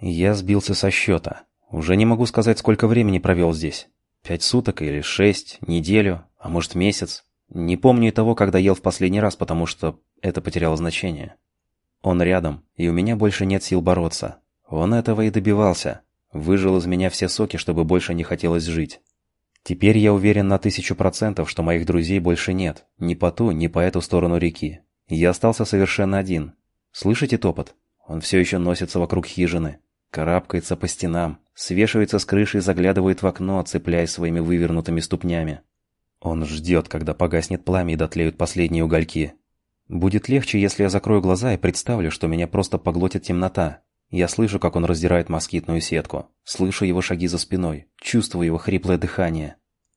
Я сбился со счета. Уже не могу сказать, сколько времени провел здесь. Пять суток или шесть, неделю, а может месяц. Не помню и того, когда ел в последний раз, потому что это потеряло значение. Он рядом, и у меня больше нет сил бороться. Он этого и добивался. Выжил из меня все соки, чтобы больше не хотелось жить. Теперь я уверен на тысячу процентов, что моих друзей больше нет. Ни по ту, ни по эту сторону реки. Я остался совершенно один. Слышите топот? Он все еще носится вокруг хижины. Карабкается по стенам, свешивается с крыши и заглядывает в окно, цепляясь своими вывернутыми ступнями. Он ждет, когда погаснет пламя и дотлеют последние угольки. Будет легче, если я закрою глаза и представлю, что меня просто поглотит темнота. Я слышу, как он раздирает москитную сетку. Слышу его шаги за спиной. Чувствую его хриплое дыхание.